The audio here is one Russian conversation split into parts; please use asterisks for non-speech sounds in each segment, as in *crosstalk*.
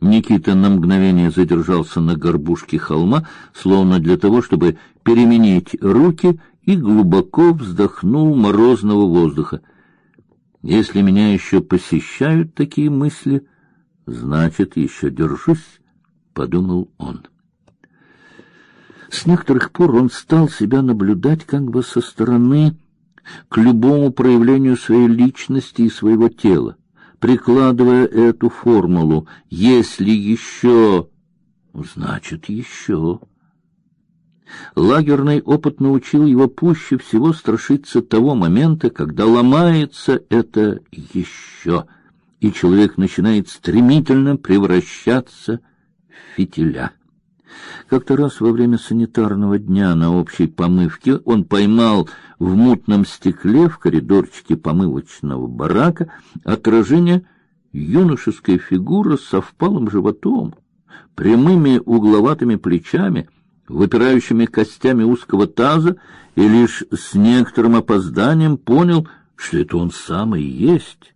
Никита на мгновение задержался на горбушке холма, словно для того, чтобы переменить руки, и глубоко вздохнул морозного воздуха. Если меня еще посещают такие мысли, значит, еще держусь, подумал он. С некоторых пор он стал себя наблюдать как бы со стороны к любому проявлению своей личности и своего тела, прикладывая эту формулу: если еще, значит еще. Лагерный опыт научил его пуще всего страшиться того момента, когда ломается это еще, и человек начинает стремительно превращаться в фитиля. Как-то раз во время санитарного дня на общей помывке он поймал в мутном стекле в коридорчике помывочного барака отражение юношеской фигуры со впалым животом, прямыми угловатыми плечами — выпирающими костями узкого таза и лишь с некоторым опозданием понял, что это он сам и есть,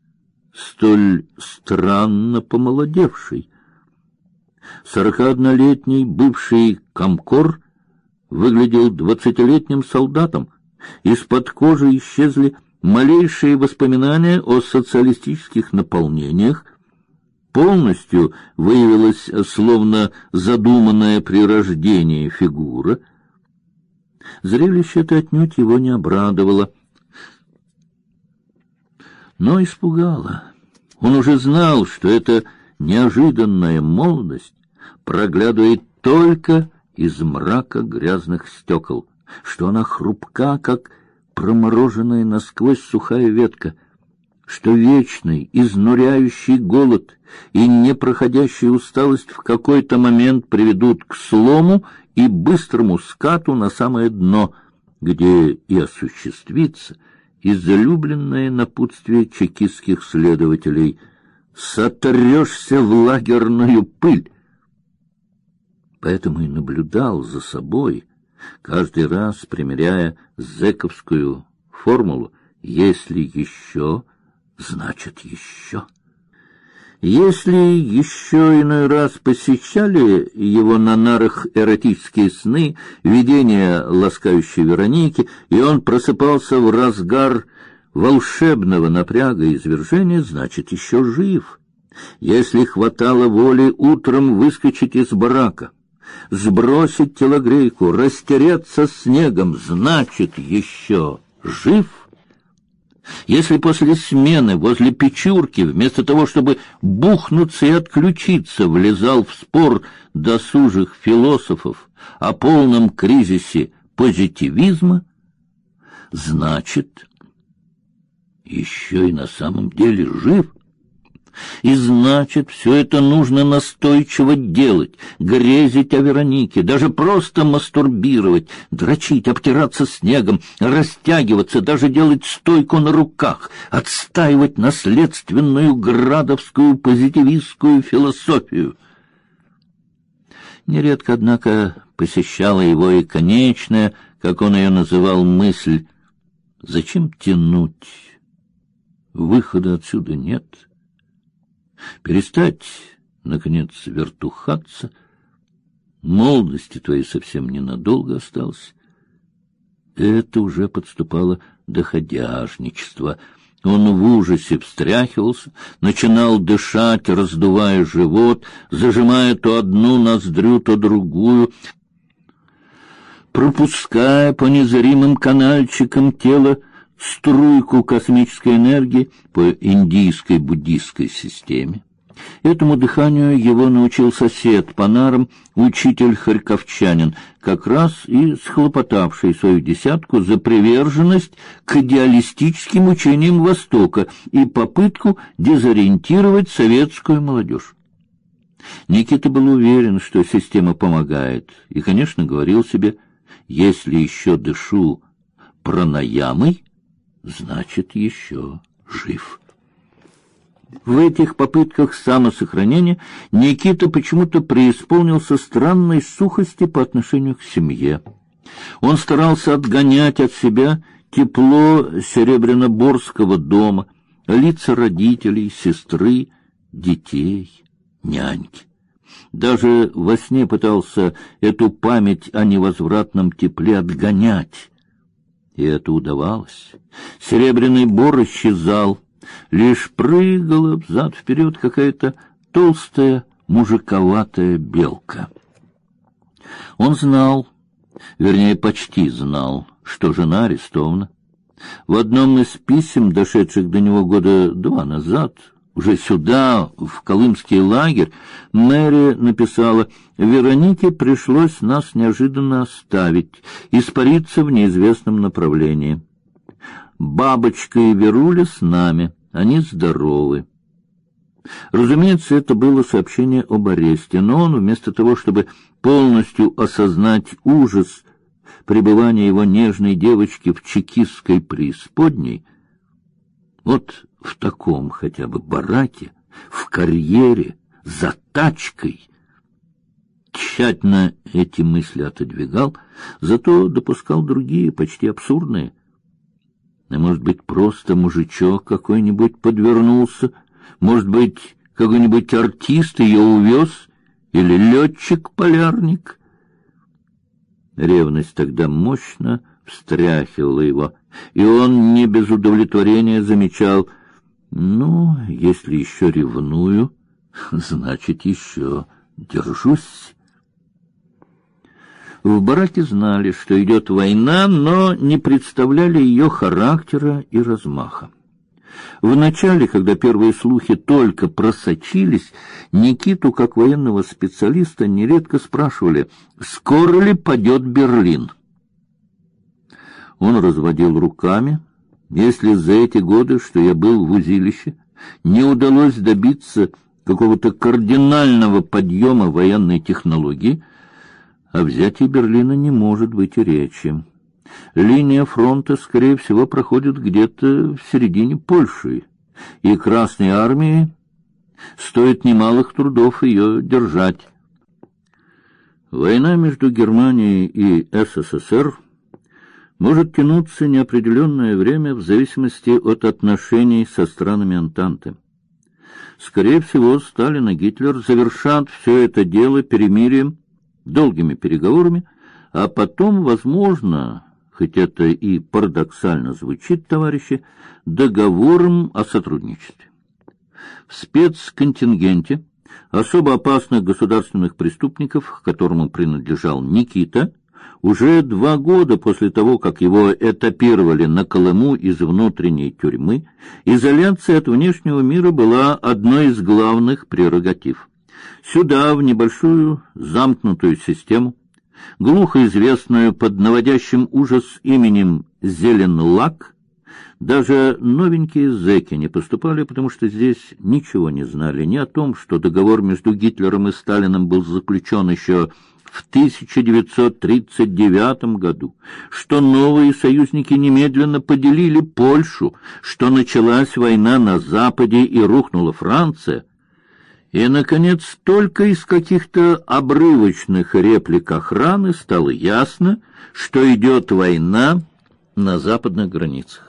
столь странно помолодевший. Сорокаоднолетний бывший комкор выглядел двадцатилетним солдатом. Из-под кожи исчезли малейшие воспоминания о социалистических наполнениях, полностью выявилась словно задуманная при рождении фигура. Зрелище это отнюдь его не обрадовало, но испугало. Он уже знал, что эта неожиданная молодость проглядывает только из мрака грязных стекол, что она хрупка, как промороженная насквозь сухая ветка — что вечный, изнуряющий голод и непроходящая усталость в какой-то момент приведут к слому и быстрому скату на самое дно, где и осуществится излюбленное напутствие чекистских следователей «Сотрешься в лагерную пыль». Поэтому и наблюдал за собой, каждый раз примеряя зэковскую формулу «если еще...» значит еще. Если еще иной раз посещали его на нарах эротические сны, видения ласкающей Вероники, и он просыпался в разгар волшебного напряга и извержения, значит, еще жив. Если хватало воли утром выскочить из барака, сбросить телогрейку, растереться снегом, значит, еще жив. Если после смены возле печурки, вместо того, чтобы бухнуться и отключиться, влезал в спор досужих философов о полном кризисе позитивизма, значит, еще и на самом деле жив. И значит, все это нужно настойчиво делать, грезить о Веронике, даже просто мастурбировать, дрочить, обтираться снегом, растягиваться, даже делать стойку на руках, отстаивать наследственную градовскую позитивистскую философию. Нередко, однако, посещала его и конечная, как он ее называл, мысль: зачем тянуть? Выхода отсюда нет перестать, наконец, вертухаться. Молодости твоей совсем ненадолго осталось. Это уже подступало доходяжничество. Он в ужасе встряхивался, начинал дышать, раздувая живот, зажимая то одну ноздрю, то другую, пропуская по незримым канальчикам тела струйку космической энергии по индийской буддийской системе. Этому дыханию его научил сосед по нарам, учитель харьковчанин, как раз и схлопотавший свою десятку за приверженность к идеалистическим учениям Востока и попытку дезориентировать советскую молодежь. Никита был уверен, что система помогает, и, конечно, говорил себе, если еще дышу пранаямой, значит, еще жив. В этих попытках самосохранения Никита почему-то преисполнился странной сухости по отношению к семье. Он старался отгонять от себя тепло серебряноборского дома, лица родителей, сестры, детей, няньки. Даже во сне пытался эту память о невозвратном тепле отгонять. И это удавалось. Серебряный бор исчезал, лишь прыгала взад-вперед какая-то толстая мужиковатая белка. Он знал, вернее, почти знал, что жена арестована. В одном из писем, дошедших до него года два назад, уже сюда, в Колымский лагерь, Мэри написала, «Веронике пришлось нас неожиданно оставить, испариться в неизвестном направлении. Бабочка и Веруля с нами, они здоровы». Разумеется, это было сообщение об аресте, но он, вместо того, чтобы полностью осознать ужас пребывания его нежной девочки в чекистской преисподней, вот в таком хотя бы бараке, в карьере, за тачкой, тщательно эти мысли отодвигал, зато допускал другие, почти абсурдные. А может быть, просто мужичок какой-нибудь подвернулся — может быть, какой-нибудь артист ее увез или летчик-полярник? Ревность тогда мощно встряхивала его, и он не без удовлетворения замечал, ну, если еще ревную, *laughs* значит, еще держусь. В бараке знали, что идет война, но не представляли ее характера и размаха. В начале, когда первые слухи только просочились, Никиту, как военного специалиста, нередко спрашивали, скоро ли падет Берлин. Он разводил руками. Если за эти годы, что я был в узилище, не удалось добиться какого-то кардинального подъема военной технологии, о взятии Берлина не может быть и речи. Линия фронта, скорее всего, проходит где-то в середине Польши, и Красной армии стоит немалых трудов ее держать. Война между Германией и СССР может тянуться неопределенное время в зависимости от отношений со странами Антанты. Скорее всего, Сталин и Гитлер завершат все это дело перемирием, долгими переговорами, а потом, возможно, хоть это и парадоксально звучит, товарищи, договором о сотрудничестве. В спецконтингенте особо опасных государственных преступников, к которому принадлежал Никита, уже два года после того, как его этапировали на Колыму из внутренней тюрьмы, изоляция от внешнего мира была одной из главных прерогатив. Сюда, в небольшую замкнутую систему, глухо известную под наводящим ужас именем Зеленлак, даже новенькие зэки не поступали, потому что здесь ничего не знали ни о том, что договор между Гитлером и Сталиным был заключен еще в 1939 году, что новые союзники немедленно поделили Польшу, что началась война на Западе и рухнула Франция — и, наконец, только из каких-то обрывочных реплик охраны стало ясно, что идет война на западных границах.